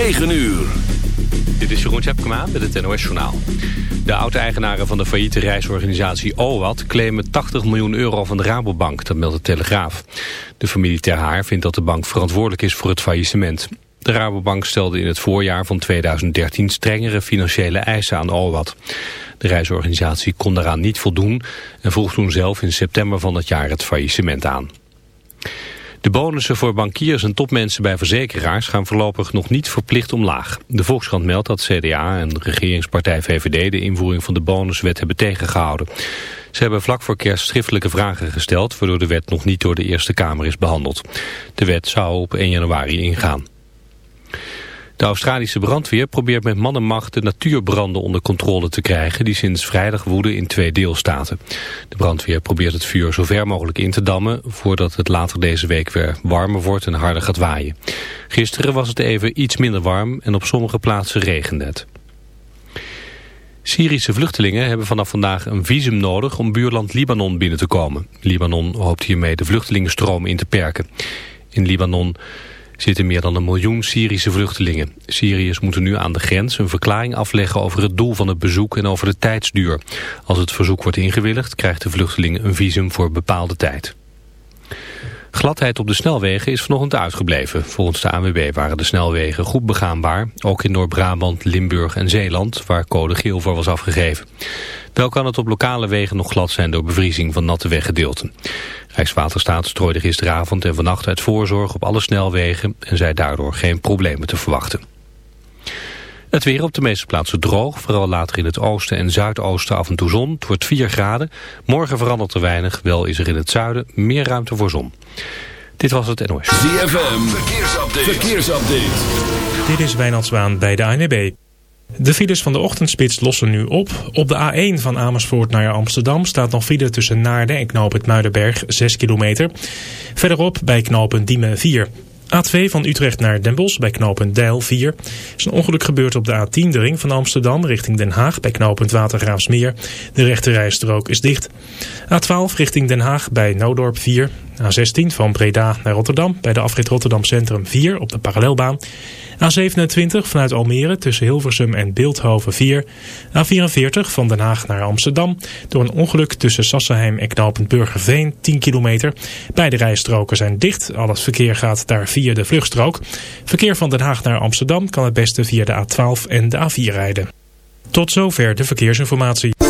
9 uur. Dit is Jeroen Tjepkema met het NOS Journaal. De oud-eigenaren van de failliete reisorganisatie OWAT claimen 80 miljoen euro van de Rabobank, dat meldt de Telegraaf. De familie Ter Haar vindt dat de bank verantwoordelijk is voor het faillissement. De Rabobank stelde in het voorjaar van 2013 strengere financiële eisen aan OWAT. De reisorganisatie kon daaraan niet voldoen en vroeg toen zelf in september van dat jaar het faillissement aan. De bonussen voor bankiers en topmensen bij verzekeraars gaan voorlopig nog niet verplicht omlaag. De Volkskrant meldt dat CDA en regeringspartij VVD de invoering van de bonuswet hebben tegengehouden. Ze hebben vlak voor kerst schriftelijke vragen gesteld, waardoor de wet nog niet door de Eerste Kamer is behandeld. De wet zou op 1 januari ingaan. De Australische brandweer probeert met man en macht de natuurbranden onder controle te krijgen die sinds vrijdag woeden in twee deelstaten. De brandweer probeert het vuur zo ver mogelijk in te dammen voordat het later deze week weer warmer wordt en harder gaat waaien. Gisteren was het even iets minder warm en op sommige plaatsen regende het. Syrische vluchtelingen hebben vanaf vandaag een visum nodig om buurland Libanon binnen te komen. Libanon hoopt hiermee de vluchtelingenstroom in te perken. In Libanon zitten meer dan een miljoen Syrische vluchtelingen. Syriërs moeten nu aan de grens een verklaring afleggen over het doel van het bezoek en over de tijdsduur. Als het verzoek wordt ingewilligd krijgt de vluchteling een visum voor bepaalde tijd. Gladheid op de snelwegen is vanochtend uitgebleven. Volgens de ANWB waren de snelwegen goed begaanbaar. Ook in Noord-Brabant, Limburg en Zeeland, waar code geel voor was afgegeven. Wel kan het op lokale wegen nog glad zijn door bevriezing van natte weggedeelten. Rijkswaterstaat strooide gisteravond en vannacht uit voorzorg op alle snelwegen... en zei daardoor geen problemen te verwachten. Het weer op de meeste plaatsen droog, vooral later in het oosten en zuidoosten af en toe zon. Het wordt 4 graden. Morgen verandert er weinig, wel is er in het zuiden meer ruimte voor zon. Dit was het NOS. ZFM, verkeersupdate. verkeersupdate. Dit is Wijnand bij de ANWB. De files van de ochtendspits lossen nu op. Op de A1 van Amersfoort naar Amsterdam staat nog file tussen Naarden en Knoop het Muidenberg 6 kilometer. Verderop bij knooppunt Diemen 4. A2 van Utrecht naar Den Bosch bij knooppunt Deil 4. is een ongeluk gebeurd op de A10, de ring van Amsterdam, richting Den Haag bij knooppunt Watergraafsmeer. De rechte rijstrook is dicht. A12 richting Den Haag bij Noodorp 4. A16 van Breda naar Rotterdam bij de afrit Rotterdam Centrum 4 op de parallelbaan. A27 vanuit Almere tussen Hilversum en Beeldhoven 4. A44 van Den Haag naar Amsterdam. Door een ongeluk tussen Sassenheim en knooppunt Burgerveen 10 kilometer. Beide rijstroken zijn dicht. Al het verkeer gaat daar via de vluchtstrook. Verkeer van Den Haag naar Amsterdam kan het beste via de A12 en de A4 rijden. Tot zover de verkeersinformatie.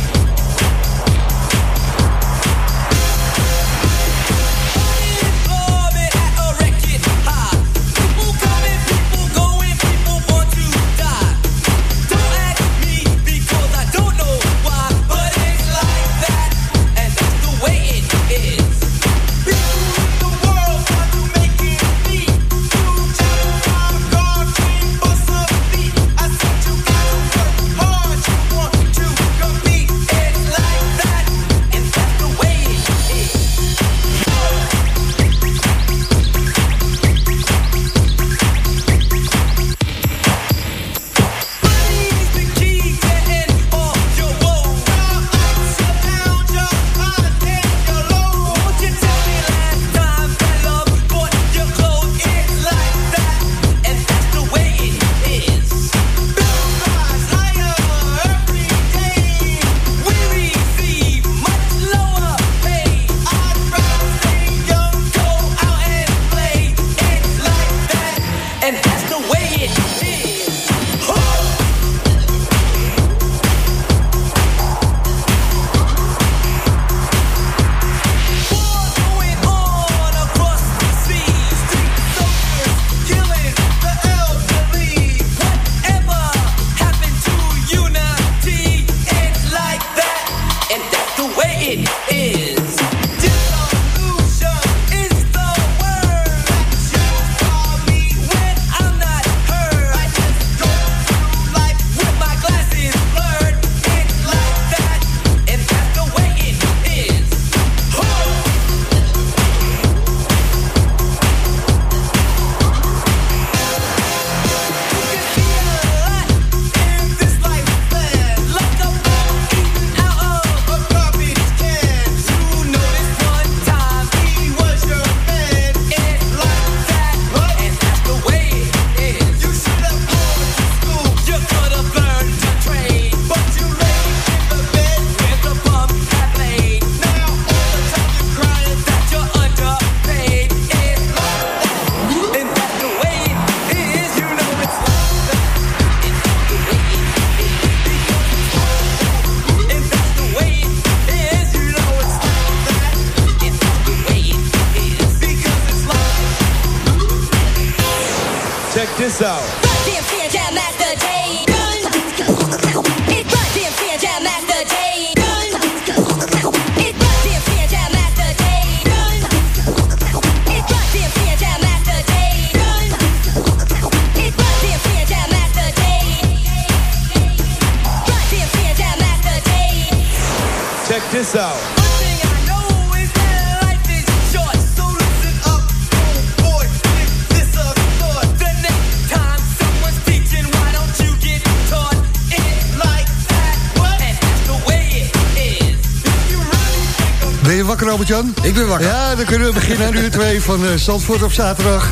Ik ben wakker. Ja, dan kunnen we beginnen aan uur 2 van uh, Zandvoort op zaterdag.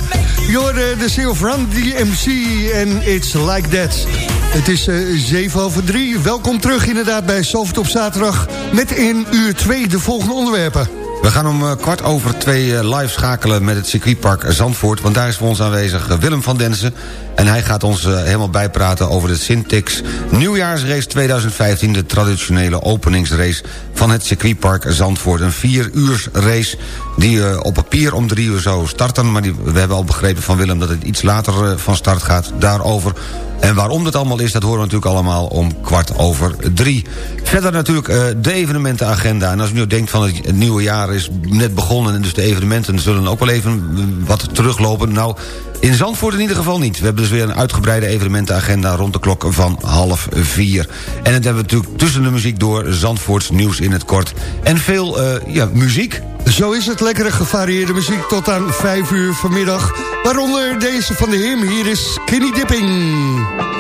Jorde, de CEO van DMC en It's Like That. Het is uh, eh, 7 over 3. Welkom terug inderdaad bij Zandvoort op zaterdag... met in uur 2 de volgende onderwerpen. We gaan om uh, kwart over twee live schakelen met het circuitpark Zandvoort... want daar is voor ons aanwezig Willem van Densen... En hij gaat ons helemaal bijpraten over de Syntex Nieuwjaarsrace 2015... de traditionele openingsrace van het circuitpark Zandvoort. Een vier uur race die op papier om drie uur zou starten... maar die, we hebben al begrepen van Willem dat het iets later van start gaat. Daarover en waarom dat allemaal is, dat horen we natuurlijk allemaal om kwart over drie. Verder natuurlijk de evenementenagenda. En als u nu denkt van het nieuwe jaar is net begonnen... en dus de evenementen zullen ook wel even wat teruglopen. Nou, in Zandvoort in ieder geval niet. We hebben dus weer een uitgebreide evenementenagenda rond de klok van half vier. En het hebben we natuurlijk tussen de muziek door Zandvoorts nieuws in het kort. En veel uh, ja, muziek. Zo is het, lekkere gevarieerde muziek tot aan vijf uur vanmiddag. Waaronder deze van de Him, hier is Skinny Dipping.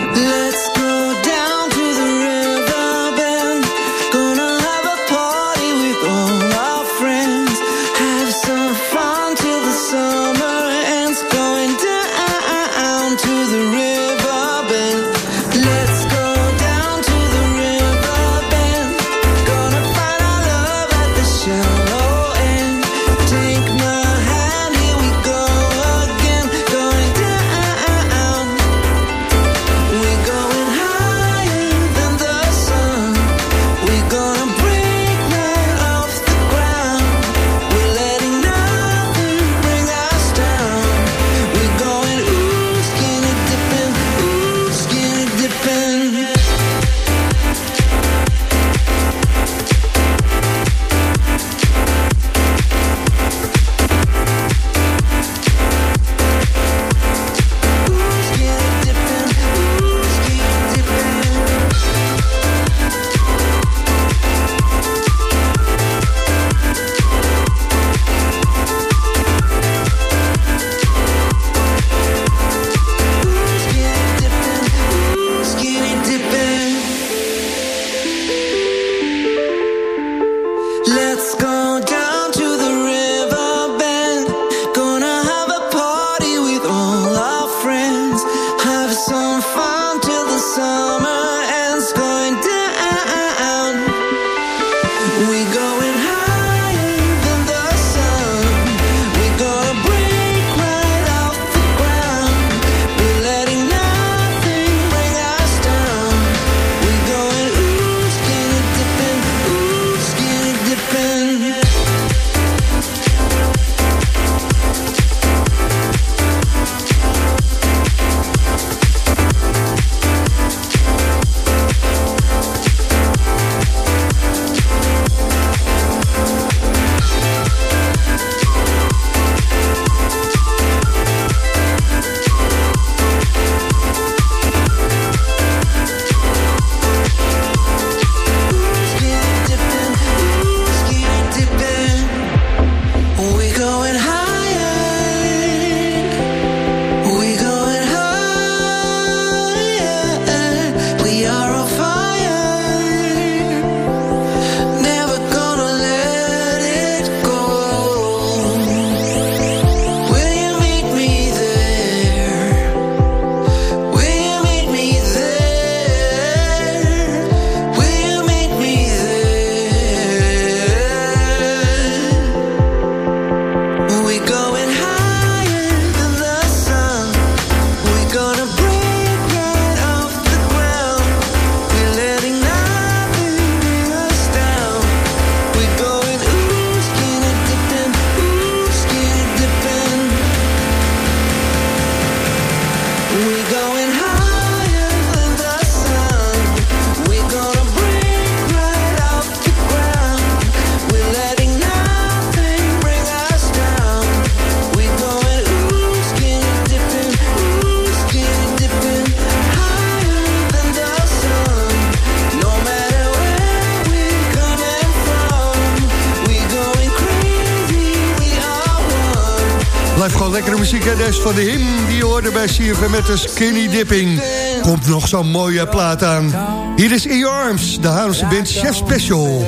Van de him die hoorde bij CFM met de Skinny Dipping. Komt nog zo'n mooie plaat aan. Hier is In Your Arms, de Haarlemse band Chef Special.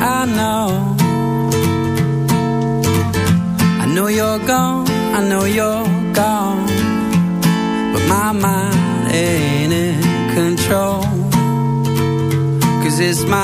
I know I know you're gone, I know you're gone But my mind ain't in control Cause it's my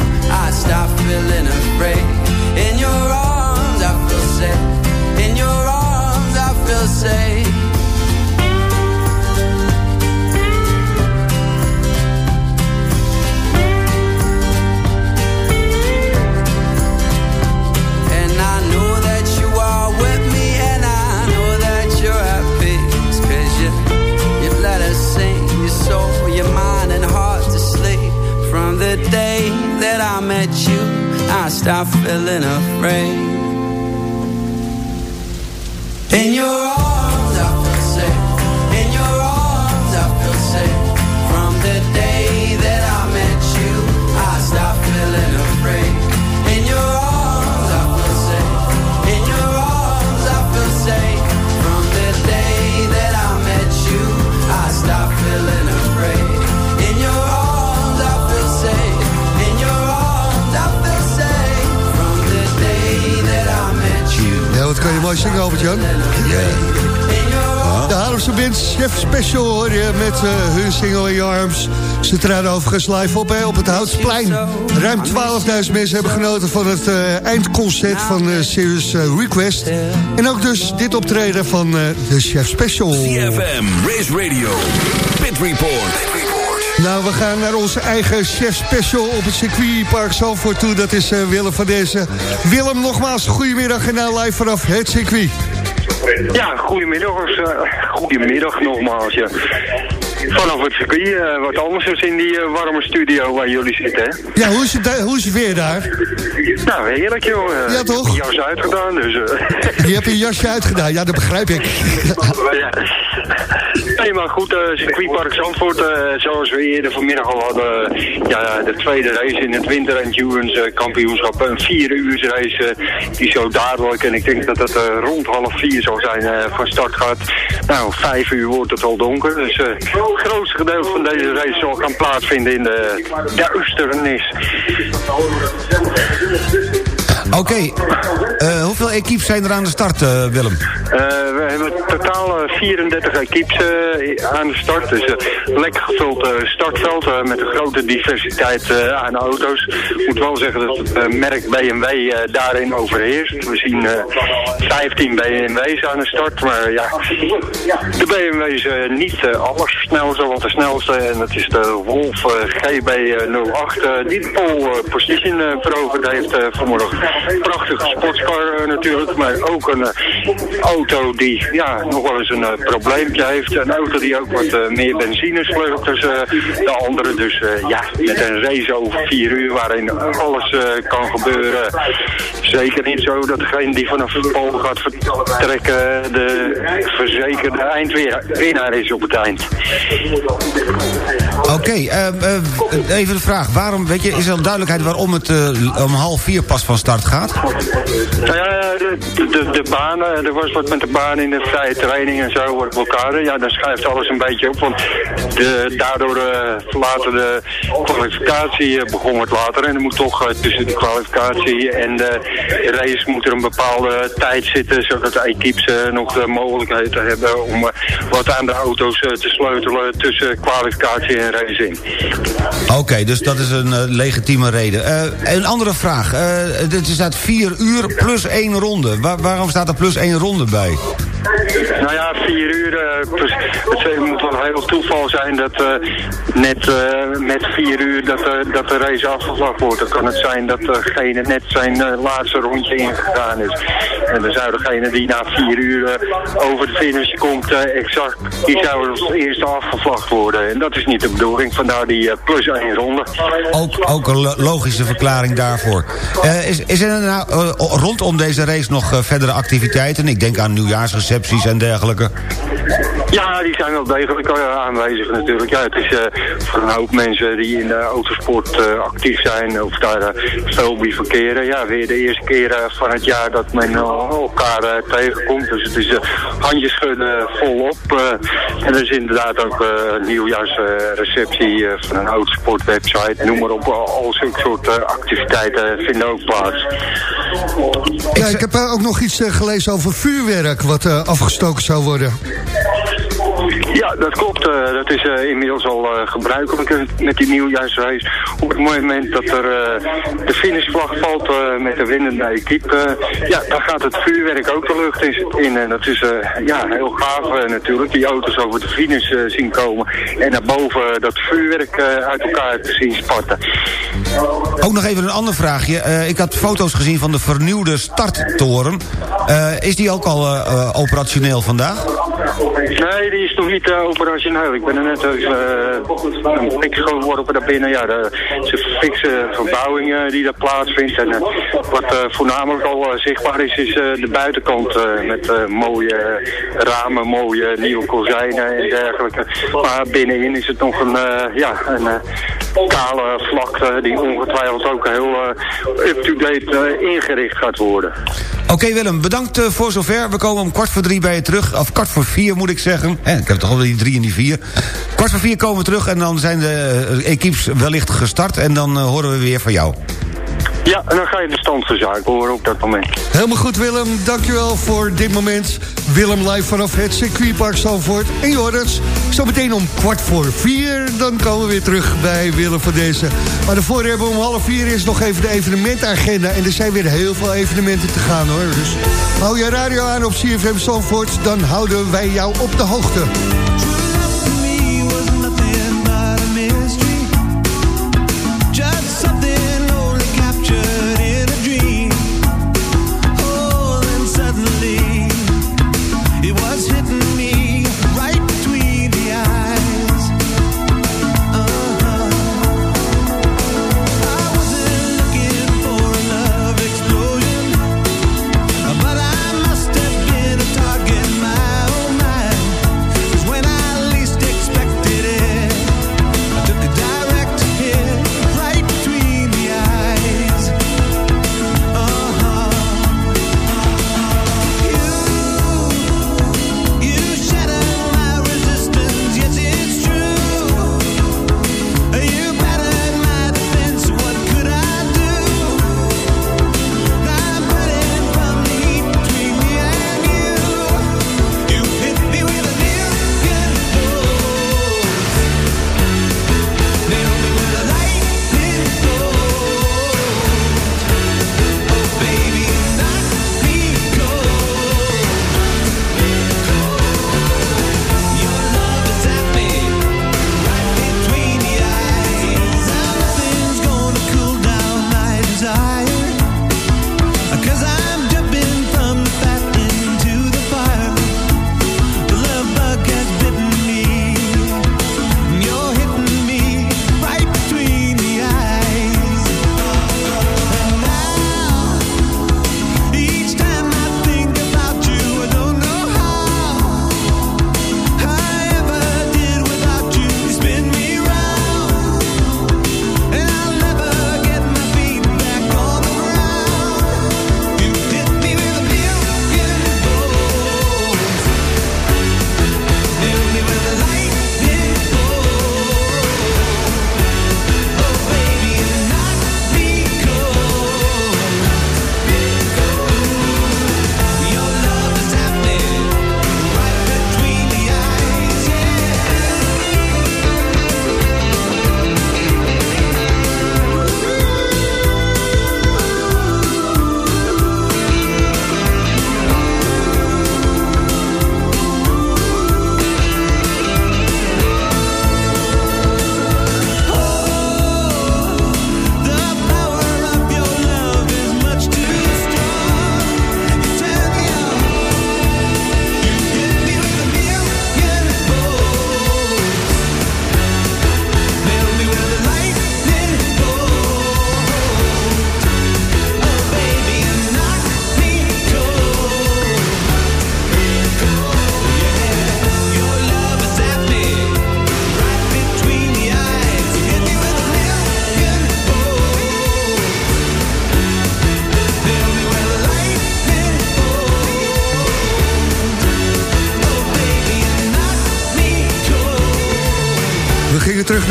overigens live op hè, op het Houtsplein. Ruim 12.000 mensen hebben genoten van het eh, eindconcert van uh, Serious eh, Request. En ook dus dit optreden van eh, de Chef Special. CFM, Race Radio, Pit Report. Nou, we gaan naar onze eigen Chef Special op het circuitpark Zalvoort toe. Dat is eh, Willem van deze. Willem, nogmaals, goedemiddag en nou live vanaf het circuit. Ja, goedemiddag. Uh, goedemiddag nogmaals. Ja. Vanaf het circuit, uh, wat anders is in die uh, warme studio waar jullie zitten, hè? Ja, hoe is het, daar- hoe is het weer daar? Nou, heerlijk, joh. Uh, Ja, toch? Ik heb jas uitgedaan, dus... uh, Je hebt je jasje uitgedaan, ja, dat begrijp ik. ja. Nee, maar goed, uh, circuitpark Zandvoort, uh, zoals we eerder vanmiddag al hadden, uh, ja, de tweede race in het winter endurance kampioenschap, een vier uur race, die zo dadelijk, en ik denk dat het rond half vier zal zijn, van start gaat. Nou, vijf uur wordt het al donker, dus het grootste gedeelte van deze race zal gaan plaatsvinden in de duisternis. Oké, eh, hoeveel equipes zijn er aan de start, eh, Willem? Uh, we hebben totaal uh, 34 equipes aan de start. Dus een lekker gevuld startveld met een grote diversiteit aan auto's. Ik moet wel zeggen dat het merk BMW daarin overheerst. We zien uh, 15 BMW's aan de start. Maar ja, de BMW is uh, niet uh, allersnelste, want de snelste, en dat is de Wolf uh, GB08, uh, die de pole position veroverd heeft vanmorgen. Prachtige sportscar eh, natuurlijk, maar ook een eh, auto die ja, nog wel eens een uh, probleempje heeft. Een auto die ook wat meer benzine slurpt dan de andere. Dus ja, met een race over vier uur waarin alles kan gebeuren. Zeker niet zo dat degene die vanaf het pol gaat vertrekken de verzekerde eindwinnaar is op het eind. Oké, even de vraag. Waarom, weet je, is er duidelijkheid waarom het om half vier pas van start gaat? Nou ja, de, de, de banen, er was wat met de banen in de vrije training en zo, wordt blokkade. Ja, dan schuift alles een beetje op, want de, daardoor uh, later de kwalificatie uh, begon wat later. En er moet toch uh, tussen de kwalificatie en de race moet er een bepaalde tijd zitten, zodat de equipes nog de mogelijkheden hebben om wat aan de auto's te sleutelen tussen kwalificatie en race in. Oké, dus dat is een legitieme reden. een andere vraag. Het staat vier uur plus één ronde. waarom staat er plus één ronde bij? Nou ja, vier uur. Uh, het moet wel heel toeval zijn dat uh, net uh, met vier uur dat, dat de race afgevlakt wordt. Dan kan het zijn dat degene net zijn laatste rondje ingegaan is. En dan zou degene die na vier uur over de finish komt exact, die zou als eerste afgevlakt worden. En dat is niet de bedoeling, vandaar die plus één ronde. Ook, ook een logische verklaring daarvoor. is, is er nou rondom deze race nog verdere activiteiten? Ik denk aan nieuwjaarsreceptie en dergelijke? Ja, die zijn wel degelijk uh, aanwezig natuurlijk. Ja, het is uh, voor een hoop mensen die in de autosport uh, actief zijn of daar veel bij verkeren. Ja, weer de eerste keer van het jaar dat men elkaar tegenkomt. Dus het is handjes schudden volop. en er is inderdaad ook nieuwjaarsreceptie van een autosportwebsite. Noem maar op, al zulke soort activiteiten vinden ook plaats. Ja, ik heb ook nog iets gelezen over vuurwerk wat afgestoken zou worden. Louis. Ja, dat klopt. Uh, dat is uh, inmiddels al uh, gebruikelijk met die nieuwjaarsrace. Op het moment dat er de finishvlag valt met de winnende equipe, ja, dan gaat het vuurwerk ook de lucht in. En dat is ja, heel gaaf natuurlijk. Die auto's over de finish zien komen. En daarboven dat vuurwerk uit elkaar te zien spatten. Ook nog even een ander vraagje. ik had foto's gezien van de vernieuwde starttoren. is die ook al operationeel vandaag? Nee, die is nog niet uh, operationeel. Ik ben er net even uh, een blik geworpen daar binnen. Ja, de, de fikse verbouwing die daar plaatsvindt. En uh, wat voornamelijk al zichtbaar is, is de buitenkant met mooie ramen, mooie nieuwe kozijnen en dergelijke. Maar binnenin is het nog een, ja, een kale vlakte die ongetwijfeld ook heel up-to-date ingericht gaat worden. Oké Willem, bedankt voor zover. We komen om kwart voor drie bij je terug. Of kwart voor vier moet ik zeggen. Eh, ik heb toch al die drie en die vier. Kwart voor vier komen we terug en dan zijn de equipes wellicht gestart. En dan horen we weer van jou. Ja, en dan ga je de stand van zaken horen op dat moment. Helemaal goed Willem, dankjewel voor dit moment. Willem live vanaf het circuitpark Zandvoort. En Jordans, zo meteen om kwart voor vier. Dan komen we weer terug bij Willem van deze. Maar daarvoor hebben om half vier is nog even de evenementagenda. En er zijn weer heel veel evenementen te gaan hoor. Dus hou je radio aan op CFM Zandvoort. Dan houden wij jou op de hoogte.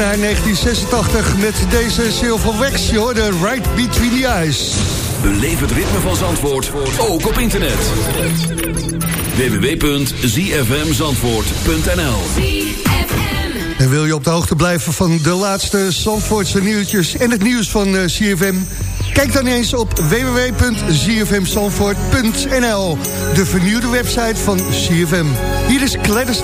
Naar 1986 met deze Silver Wax. Je hoorde Right Between the Eyes. Beleef het ritme van Zandvoort, ook op internet. www.zfmzandvoort.nl En wil je op de hoogte blijven van de laatste Zandvoortse nieuwtjes... en het nieuws van eh, CFM... Kijk dan eens op www.zfmzandvoort.nl De vernieuwde website van CFM. Hier is Gladys.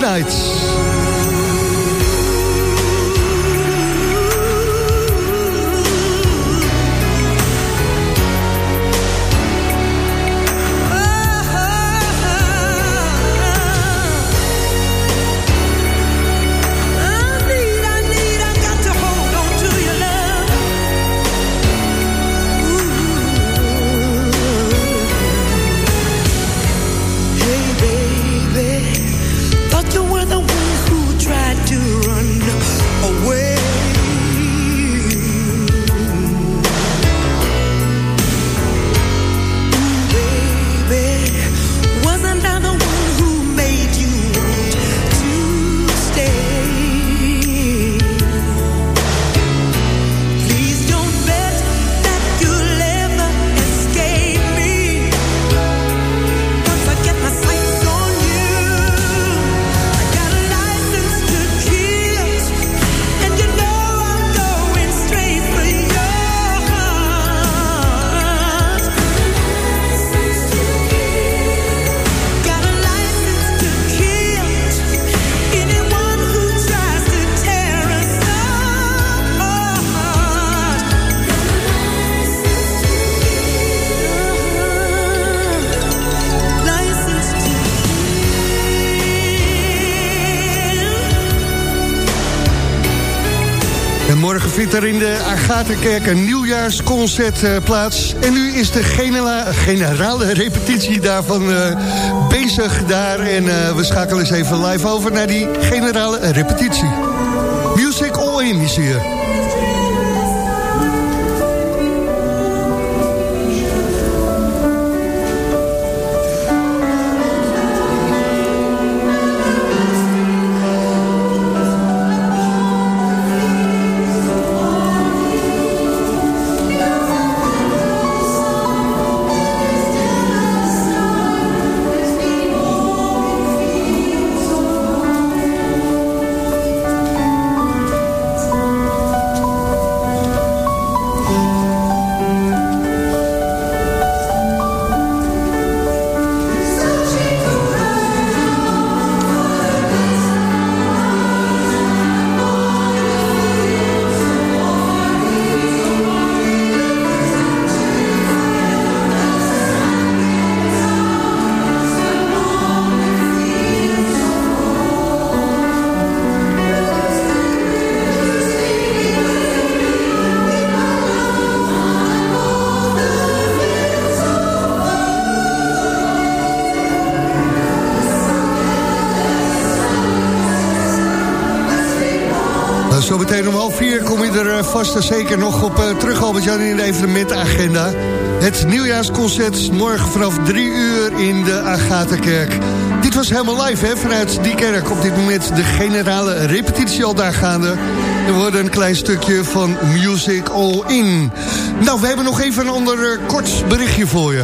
Vindt er in de Agatha-kerk een nieuwjaarsconcert eh, plaats. En nu is de genera- generale repetitie daarvan eh, bezig daar. En eh, we schakelen eens even live over naar die generale repetitie. Music All In is hier. Zometeen om half vier kom je er eh, vast en zeker nog op eh, terug, Albert-Jan, in de evenementagenda. Het nieuwjaarsconcert morgen vanaf drie uur in de Agatha-kerk. Dit was helemaal live, hè, vanuit die kerk. Op dit moment de generale repetitie al daar gaande. Er wordt een klein stukje van Music All In. Nou, we hebben nog even een ander eh, kort berichtje voor je.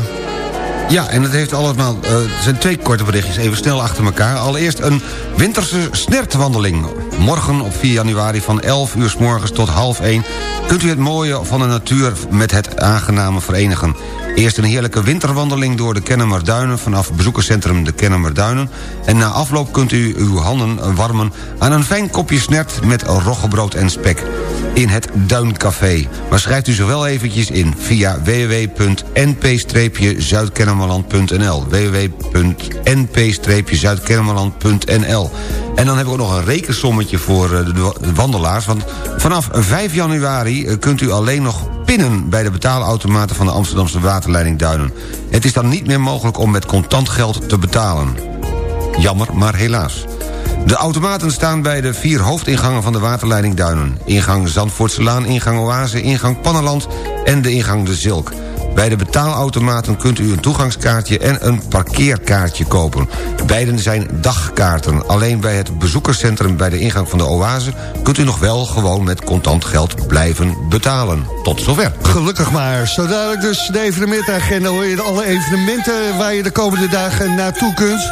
Ja, en het heeft allemaal, het zijn twee korte berichtjes, even snel achter elkaar. Allereerst een winterse snertwandeling. Morgen op 4 januari van 11 uur s morgens tot half 1... kunt u het mooie van de natuur met het aangename verenigen. Eerst een heerlijke winterwandeling door de Kennemerduinen... vanaf bezoekerscentrum de Kennemerduinen. En na afloop kunt u uw handen warmen aan een fijn kopje snert... met roggebrood en spek in het Duincafé. Maar schrijft u zich wel eventjes in via www.np-zuidkennemerland.nl www.np-zuidkennemerland.nl En dan hebben we ook nog een rekensommetje voor eh, de wandelaars... want vanaf 5 januari eh, kunt u alleen nog pinnen... bij de betaalautomaten van de Amsterdamse waterleiding Duinen. Het is dan niet meer mogelijk om met contant geld te betalen. Jammer, maar helaas. De automaten staan bij de vier hoofdingangen van de waterleiding Duinen. Ingang Zandvoortselaan, ingang Oase, ingang Pannenland en de ingang De Zilk. Bij de betaalautomaten kunt u een toegangskaartje en een parkeerkaartje kopen. Beiden zijn dagkaarten. Alleen bij het bezoekerscentrum bij de ingang van de oase... kunt u nog wel gewoon met contant geld blijven betalen. Tot zover. Gelukkig maar. Zo dadelijk dus de evenementagenda hoor je alle evenementen waar je de komende dagen naartoe kunt.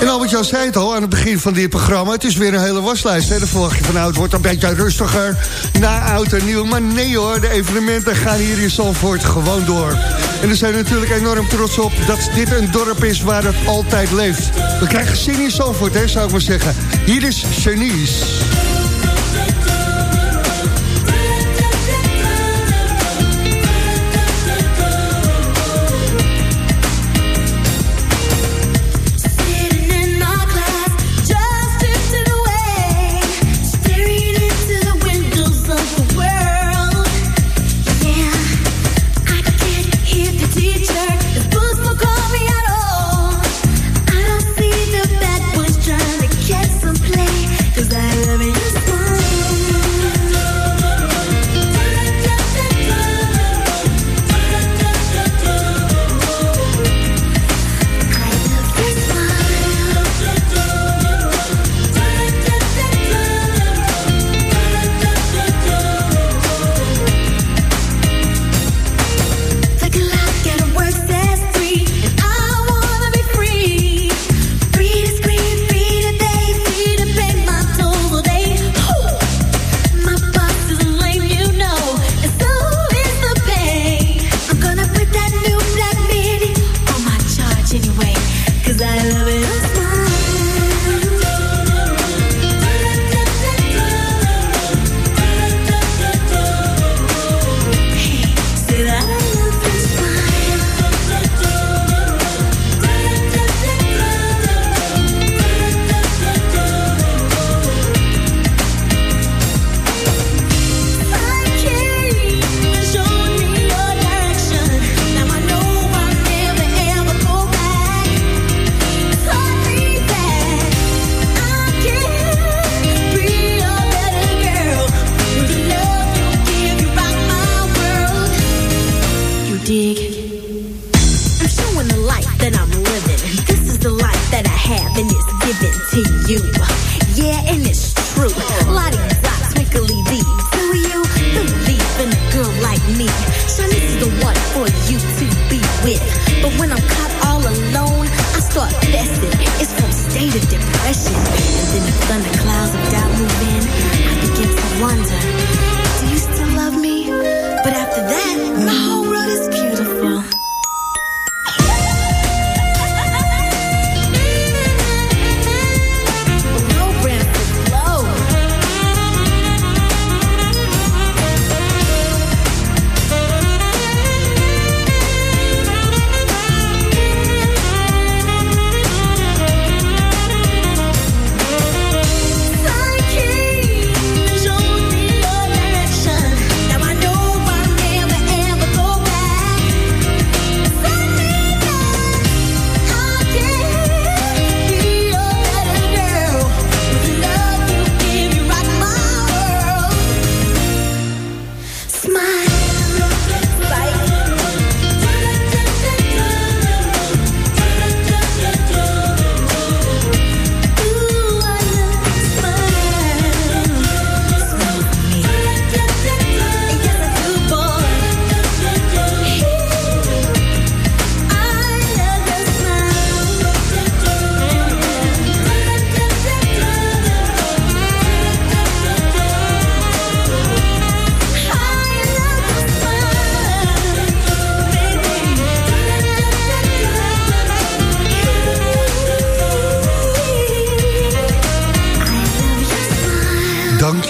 En Albert-Jan zei het al aan het begin van dit programma. Het is weer een hele waslijst. Hè? Dan verwacht je van nou, het wordt een beetje rustiger na oud en nieuw. Maar nee hoor, de evenementen gaan hier in Zandvoort gewoon door. En we zijn natuurlijk enorm trots op dat dit een dorp is waar het altijd leeft. We krijgen zin in Zandvoort, hè, zou ik maar zeggen. Hier is Janice.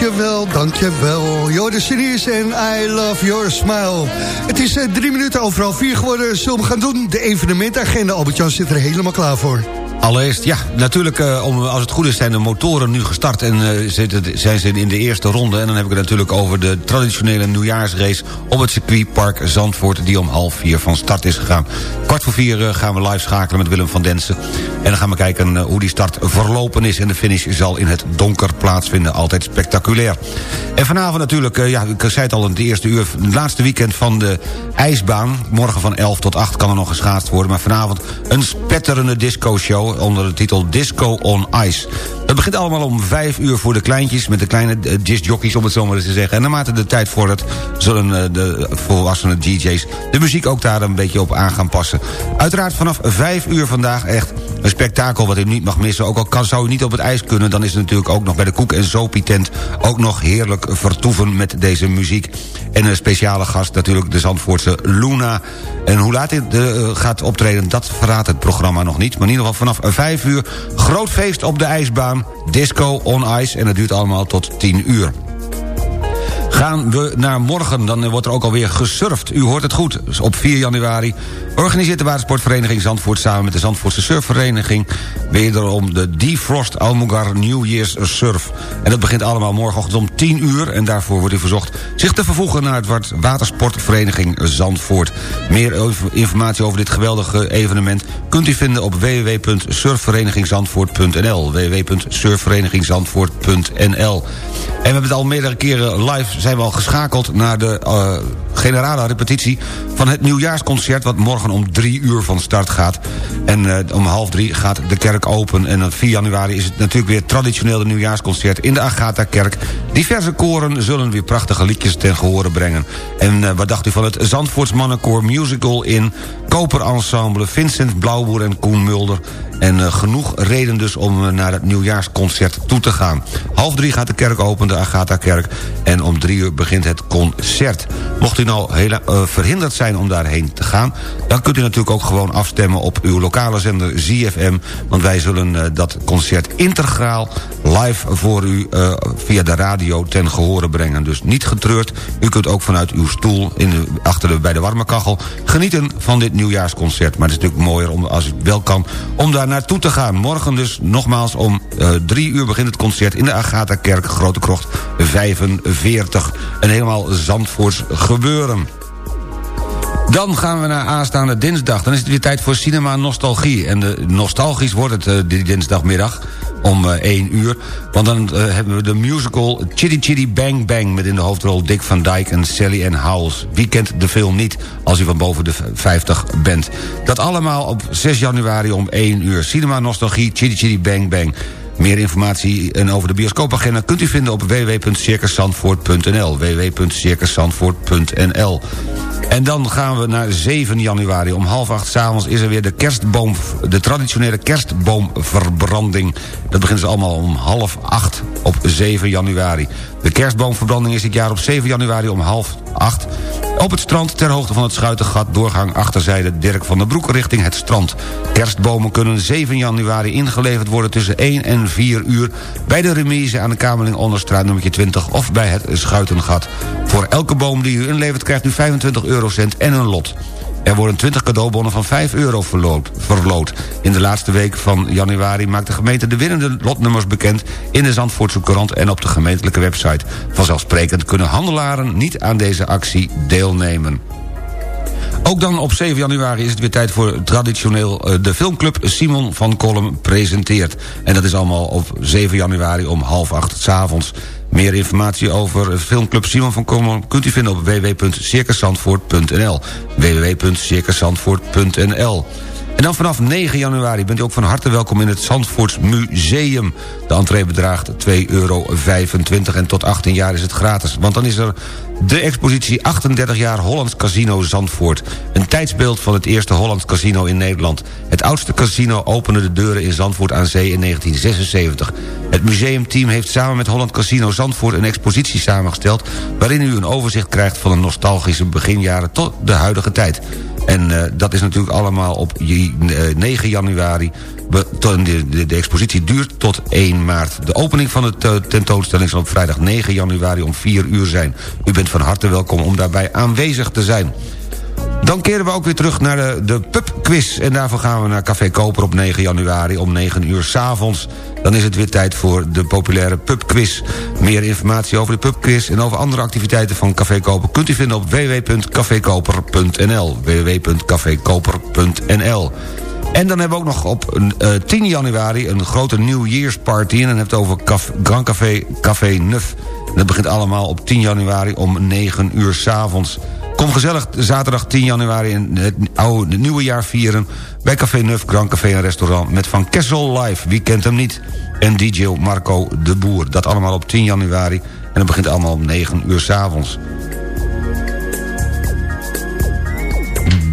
Dankjewel, dankjewel. Jorde Siniers en I love your smile. Het is eh, drie minuten overal vier geworden. Zullen we gaan doen? De evenementagenda. Albert-Jan zit er helemaal klaar voor. Allereerst, ja, natuurlijk, eh, om, als het goed is zijn de motoren nu gestart... en zitten- zijn ze in de eerste ronde. En dan heb ik het natuurlijk over de traditionele nieuwjaarsrace... op het circuitpark Zandvoort, die om half vier van start is gegaan. Kwart voor vier eh, gaan we live schakelen met Willem van Densen. En dan gaan we kijken hoe die start verlopen is. En de finish zal in het donker plaatsvinden. Altijd spectaculair. En vanavond natuurlijk, ja, ik zei het al in het eerste uur... het laatste weekend van de ijsbaan. Morgen van 11 tot 8 kan er nog geschaatst worden. Maar vanavond een spetterende disco-show onder de titel Disco on Ice. Het begint allemaal om 5 uur voor de kleintjes... met de kleine eh, discjockeys, om het zo maar eens te zeggen. En naarmate de tijd vordert... zullen eh, de volwassene DJ's de muziek ook daar een beetje op aan gaan passen. Uiteraard vanaf 5 uur vandaag echt een spektakel wat u niet mag missen. Ook al kan, zou u niet op het ijs kunnen... dan is het natuurlijk ook nog bij de Koek en Zopie tent... ook nog heerlijk vertoeven met deze muziek. En een speciale gast natuurlijk de Zandvoortse Luna. En hoe laat dit eh, gaat optreden, dat verraadt het programma nog niet. Maar in ieder geval vanaf 5 uur groot feest op de ijsbaan. Disco on ice en het duurt allemaal tot 10 uur. Gaan we naar morgen, dan wordt er ook alweer gesurfd. U hoort het goed. Dus op 4 januari organiseert de watersportvereniging Zandvoort... samen met de Zandvoortse surfvereniging... wederom de Defrost Almogar New Year's Surf. En dat begint allemaal morgenochtend om 10 uur... en daarvoor wordt u verzocht zich te vervoegen... naar het watersportvereniging Zandvoort. Meer informatie over dit geweldige evenement... kunt u vinden op www.surfverenigingzandvoort.nl www.surfverenigingzandvoort.nl En we hebben het al meerdere keren live zijn we al geschakeld... naar de uh, generale repetitie van het nieuwjaarsconcert... wat morgen om drie uur van start gaat. En uh, om half drie gaat de kerk open. En op 4 januari is het natuurlijk weer traditioneel... de nieuwjaarsconcert in de Agatha-kerk. Diverse koren zullen weer prachtige liedjes ten gehore brengen. En wat dacht u van het Zandvoorts Mannenkoor Musical in... Koper Ensemble, Vincent Blauwboer en Koen Mulder... En genoeg reden dus om naar het nieuwjaarsconcert toe te gaan. Half drie gaat de kerk open, de Agatha-kerk. En om drie uur begint het concert. Mocht u nou heel, uh, verhinderd zijn om daarheen te gaan... dan kunt u natuurlijk ook gewoon afstemmen op uw lokale zender ZFM. Want wij zullen dat concert integraal live voor u via de radio ten gehore brengen. Dus niet getreurd. U kunt ook vanuit uw stoel in de, achter de, bij de warme kachel... genieten van dit nieuwjaarsconcert. Maar het is natuurlijk mooier om, als u wel kan om daar naartoe te gaan. Morgen dus nogmaals om drie uur begint het concert... in de Agatha-kerk, Grote Krocht 45. Een helemaal Zandvoorts gebeuren. Dan gaan we naar aanstaande dinsdag. Dan is het weer tijd voor Cinema Nostalgie. En de, nostalgisch wordt het uh, die dinsdagmiddag om uh, 1 uur. Want dan uh, hebben we de musical Chitty Chitty Bang Bang... met in de hoofdrol Dick van Dyke en Sally Ann Howells. Wie kent de film niet als u van boven de 50 bent? Dat allemaal op 6 januari om 1 uur. Cinema Nostalgie Chitty Chitty Bang Bang. Meer informatie en over de bioscoopagenda kunt u vinden op www.circuszandvoort.nl www.circuszandvoort.nl En dan gaan we naar 7 januari. Om half acht s'avonds is er weer de kerstboom... de traditionele kerstboomverbranding. Dat begint dus allemaal om half acht op 7 januari. De kerstboomverbranding is dit jaar op 7 januari om half acht... op het strand ter hoogte van het Schuitengat... doorgang achterzijde Dirk van der Broek richting het strand. Kerstbomen kunnen 7 januari ingeleverd worden tussen 1 en 4 uur... bij de remise aan de Kamerling Onderstraat nummer 20... of bij het Schuitengat. Voor elke boom die u inlevert krijgt u 25 eurocent en een lot. Er worden 20 cadeaubonnen van 5 euro verloot. In de laatste week van januari maakt de gemeente de winnende lotnummers bekend... in de Zandvoortse krant en op de gemeentelijke website. Vanzelfsprekend kunnen handelaren niet aan deze actie deelnemen. Ook dan op 7 januari is het weer tijd voor traditioneel uh, de filmclub Simon van Kolm presenteert. En dat is allemaal op 7 januari om half acht s'avonds. Meer informatie over filmclub Simon van Kolm kunt u vinden op www.circusandvoort.nl www.circusandvoort.nl en dan vanaf 9 januari bent u ook van harte welkom in het Zandvoorts Museum. De entree bedraagt 2,25 euro en tot 18 jaar is het gratis. Want dan is er de expositie 38 jaar Hollands Casino Zandvoort. Een tijdsbeeld van het eerste Hollands Casino in Nederland. Het oudste casino opende de deuren in Zandvoort aan zee in 1976. Het museumteam heeft samen met Holland Casino Zandvoort een expositie samengesteld... waarin u een overzicht krijgt van de nostalgische beginjaren tot de huidige tijd. En uh, dat is natuurlijk allemaal op 9 januari. De, de, de, expositie duurt tot 1 maart. De opening van de tentoonstelling zal op vrijdag 9 januari om 4 uur zijn. U bent van harte welkom om daarbij aanwezig te zijn. Dan keren we ook weer terug naar de, de pubquiz. En daarvoor gaan we naar Café Koper op 9 januari om 9 uur s'avonds. Dan is het weer tijd voor de populaire pubquiz. Meer informatie over de pubquiz en over andere activiteiten van Café Koper... kunt u vinden op www.cafekoper.nl www.cafekoper.nl en dan hebben we ook nog op uh, 10 januari een grote New Year's party... en dan heb je het over Caf Grand Café Café Neuf. Dat begint allemaal op 10 januari om 9 uur s'avonds. Kom gezellig zaterdag 10 januari in het oude het nieuwe jaar vieren... bij Café Neuf, Grand Café en Restaurant... met Van Kessel Live, wie kent hem niet? En DJ Marco de Boer. Dat allemaal op 10 januari en dat begint allemaal om 9 uur s'avonds.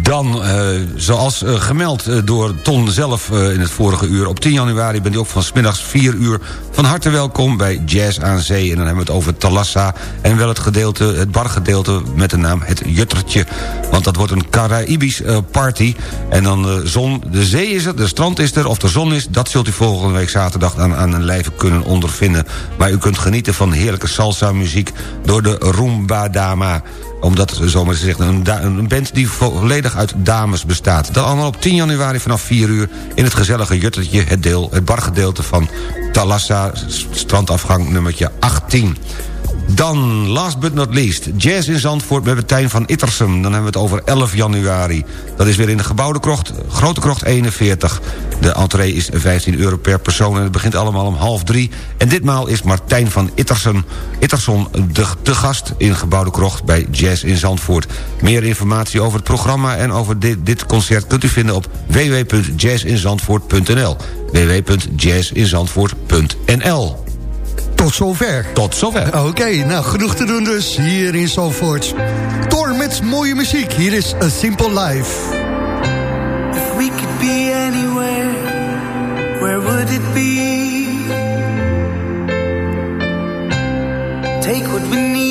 Dan, uh, zoals uh, gemeld uh, door Ton zelf in het vorige uur... op 10 januari bent u ook van smiddags 4 uur van harte welkom bij Jazz aan Zee. En dan hebben we het over Talassa en wel het, gedeelte, het bargedeelte met de naam Het Juttertje. Want dat wordt een Caraïbisch party. En dan de zon, de zee is er, de strand is er of de zon is... dat zult u volgende week zaterdag aan, aan een lijve kunnen ondervinden. Maar u kunt genieten van heerlijke salsa-muziek door de Roomba Dama omdat, zomaar zeggen, een, een band die volledig uit dames bestaat. Dat allemaal op 10 januari vanaf 4 uur... in het gezellige Juttertje, het, deel, het bargedeelte van Talassa... strandafgang nummertje 18. Dan, last but not least, jazz in Zandvoort met Betijn van Ittersum. Dan hebben we het over 11 januari. Dat is weer in de gebouwde krocht, Grote Krocht 41. De entree is 15 euro per persoon en het begint allemaal om half drie. En ditmaal is Martijn van Ittersen, Itterson de, de gast in gebouwde krocht bij Jazz in Zandvoort. Meer informatie over het programma en over dit, dit concert kunt u vinden op www.jazzinzandvoort.nl www.jazzinzandvoort.nl tot zover. Tot zover. Oké, okay, nou genoeg te doen dus hier in Zandvoort. Door met mooie muziek. Hier is A Simple Life. If we could be anywhere, where would it be? Take what we need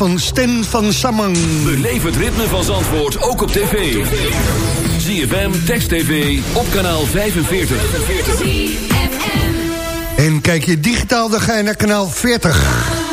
van Sten van Samang. Beleef het ritme van Zandvoort ook op tv. ZFM, Text TV, op kanaal 45. En kijk je digitaal, dan ga je naar kanaal 40.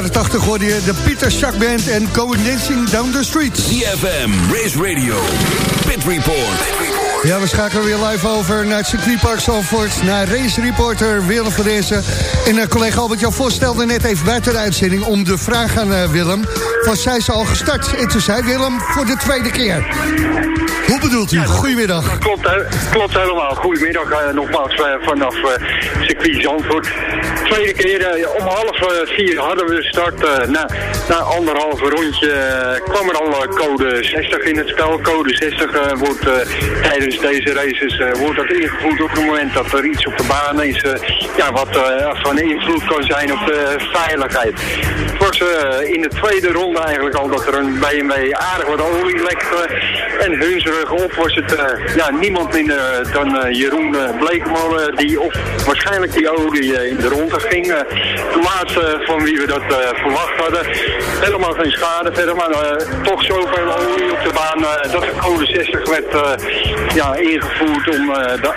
Jaren 80 hoorde je de Pieter Schack Band en Going Dancing Down the Street. ZFM, Race Radio, Pit Report. Ja, we schakelen weer live over naar het circuitpark Zalvoort... naar race reporter Willem van Dezen. En uh, collega Albert-Jan Vos stelde net even buiten de uitzending... om de vraag aan uh, Willem, van zijn ze al gestart? En toen zei Willem, voor de tweede keer. Hoe bedoelt u? Goedemiddag. Klopt, hè? klopt helemaal. Goedemiddag eh, nogmaals eh, vanaf eh, circuit Zandvoort. Tweede keer eh, om half eh, vier hadden we de start. eh, na, na anderhalf rondje kwam er al code 60 in het spel. Code 60 eh, wordt tijdens deze races wordt dat ingevoerd op het moment dat er iets op de baan is ja, wat van invloed kan zijn op de veiligheid. Het was in de tweede ronde eigenlijk al dat er een BMW aardig wat olie lekte en hunzerig op vooraf was het ja, niemand minder dan Jeroen Bleekman, eh, die op, waarschijnlijk die olie in de ronde ging. Eh, de laatste van wie we dat eh, verwacht hadden. Helemaal geen schade verder, maar eh, toch zoveel olie op de baan dat de code 60 werd ja, ingevoerd om de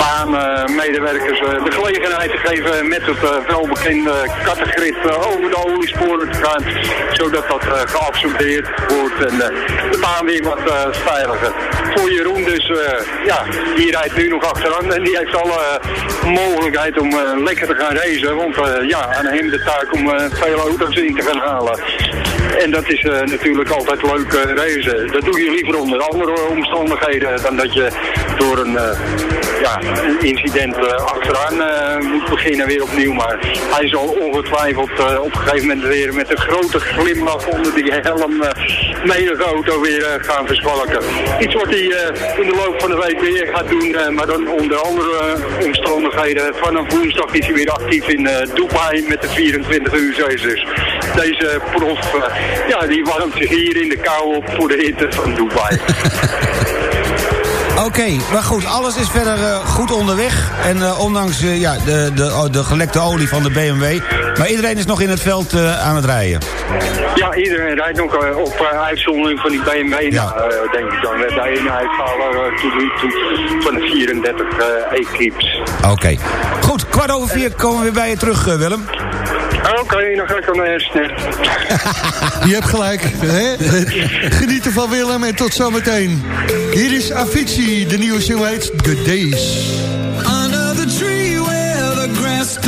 baanmedewerkers eh, de gelegenheid te geven met het eh, welbekende kattegrid eh, over de oliesporen te gaan, zodat dat geabsorbeerd wordt en de baan weer wat veiliger. Voor Jeroen dus, ja, die rijdt nu nog achteraan en die heeft alle mogelijkheid om lekker te gaan racen, want ja, aan hem de taak om veel auto's in te gaan halen. En dat is eh, natuurlijk altijd leuk eh, racen. Dat doe je liever onder andere omstandigheden dan dat je door een, eh, ja, incident achteraan moet beginnen weer opnieuw. Maar hij zal ongetwijfeld op een gegeven moment weer met een grote glimlach onder die helm uh, auto weer gaan verzwalken. Iets wat hij in de loop van de week weer gaat doen, maar dan onder andere omstandigheden. Vanaf woensdag is hij weer actief in Dubai met de 24 uur. Dus deze prof, ja, die warmt zich hier in de kou op voor de hitte van Dubai. Oké, maar goed, alles is verder eh, goed onderweg. En eh, ondanks eh, ja, de, de, de gelekte olie van de BMW. Maar iedereen is nog in het veld aan het rijden. Ja, iedereen rijdt nog op uitzondering van die BMW. Ja. Nou, denk ik dan. De ene uitvaller tot nu toe van de 34 eh Eclipse. Oké. Goed, kwart over vier komen we weer bij je terug, Willem. Oké, dan ga ik dan. Je hebt gelijk. Hè? Geniet ervan Willem en tot zometeen. Hier is Avicii, de nieuwe single heet The Days. Under the tree where the grass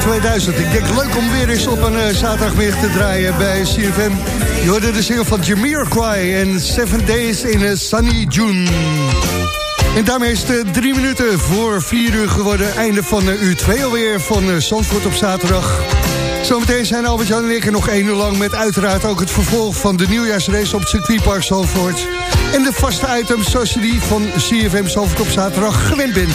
2000. Ik denk leuk om weer eens op een eh, zaterdagmiddag te draaien bij CFM. Je hoorde de single van Jamiroquai en Seven Days in a Sunny June. En daarmee is het eh, drie minuten voor vier uur geworden. Einde van uh, uur twee alweer van uh, Zandvoort op zaterdag. Zometeen zijn Albert-Jan en ik er nog één uur lang... met uiteraard ook het vervolg van de nieuwjaarsrace op het circuitpark Zandvoort. En de vaste items zoals je die van CFM Zandvoort op zaterdag gewend bent.